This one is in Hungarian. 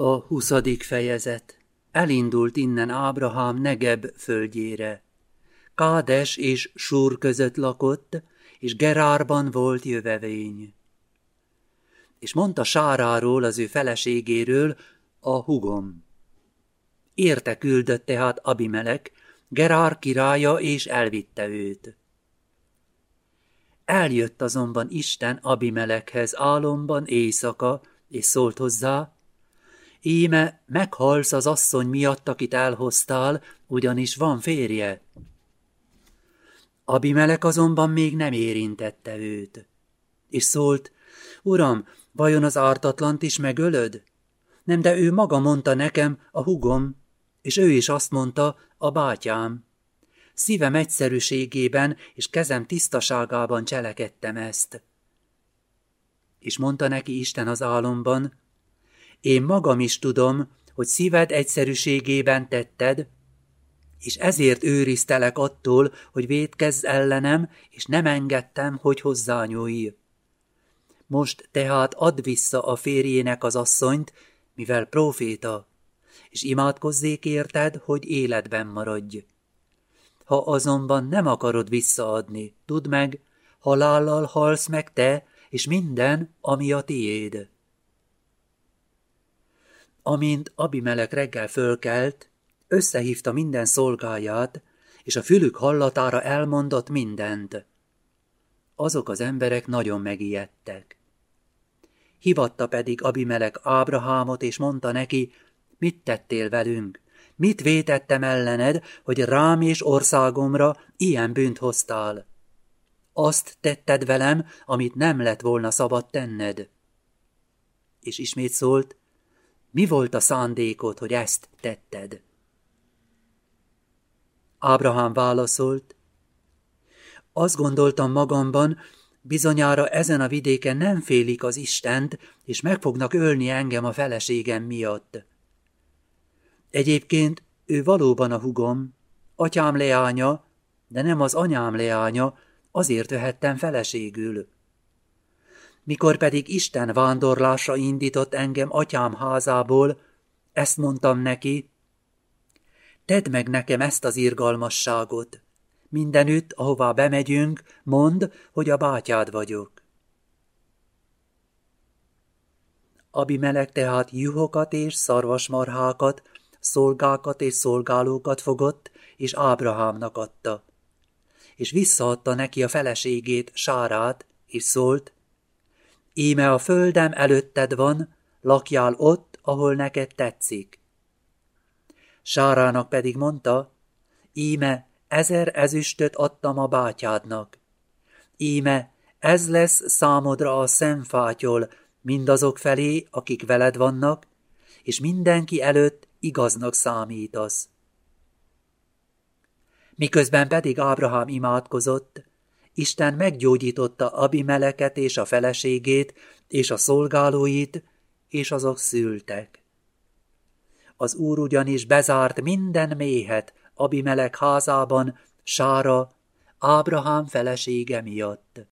A huszadik fejezet. Elindult innen Ábrahám Negeb földjére. Kádes és Súr között lakott, és Gerárban volt jövevény. És mondta Sáráról, az ő feleségéről, a hugom. Érte küldött tehát Abimelek, Gerár királya, és elvitte őt. Eljött azonban Isten Abimelekhez álomban éjszaka, és szólt hozzá, Íme, meghalsz az asszony miatt, akit elhoztál, ugyanis van férje. Abimelek azonban még nem érintette őt. És szólt, Uram, vajon az ártatlant is megölöd? Nem, de ő maga mondta nekem, a hugom, és ő is azt mondta, a bátyám. Szívem egyszerűségében és kezem tisztaságában cselekedtem ezt. És mondta neki Isten az álomban, én magam is tudom, hogy szíved egyszerűségében tetted, és ezért őriztelek attól, hogy védkezz ellenem, és nem engedtem, hogy hozzányúlj. Most tehát add vissza a férjének az asszonyt, mivel proféta, és imádkozzék érted, hogy életben maradj. Ha azonban nem akarod visszaadni, tudd meg, halállal halsz meg te, és minden, ami a tiéd. Amint Abimelek reggel fölkelt, összehívta minden szolgáját, és a fülük hallatára elmondott mindent. Azok az emberek nagyon megijedtek. Hivatta pedig Abimelek Ábrahámot, és mondta neki, mit tettél velünk? Mit vétettem ellened, hogy rám és országomra ilyen bűnt hoztál? Azt tetted velem, amit nem lett volna szabad tenned. És ismét szólt, mi volt a szándékod, hogy ezt tetted? Ábrahám válaszolt, azt gondoltam magamban, bizonyára ezen a vidéken nem félik az Istent, és meg fognak ölni engem a feleségem miatt. Egyébként ő valóban a hugom, atyám leánya, de nem az anyám leánya, azért vehettem feleségül. Mikor pedig Isten vándorlásra indított engem atyám házából, ezt mondtam neki, tedd meg nekem ezt az irgalmasságot. Mindenütt, ahová bemegyünk, mond, hogy a bátyád vagyok. Abimelek tehát juhokat és szarvasmarhákat, szolgákat és szolgálókat fogott, és Ábrahámnak adta. És visszaadta neki a feleségét, Sárát, és szólt, Íme a földem előtted van, lakjál ott, ahol neked tetszik. Sárának pedig mondta, íme ezer ezüstöt adtam a bátyádnak. Íme ez lesz számodra a szemfátyol mindazok felé, akik veled vannak, és mindenki előtt igaznak számítasz. Miközben pedig Ábrahám imádkozott, Isten meggyógyította Abimeleket és a feleségét, és a szolgálóit, és azok szültek. Az úr ugyanis bezárt minden méhet Abimelek házában, Sára, Ábrahám felesége miatt.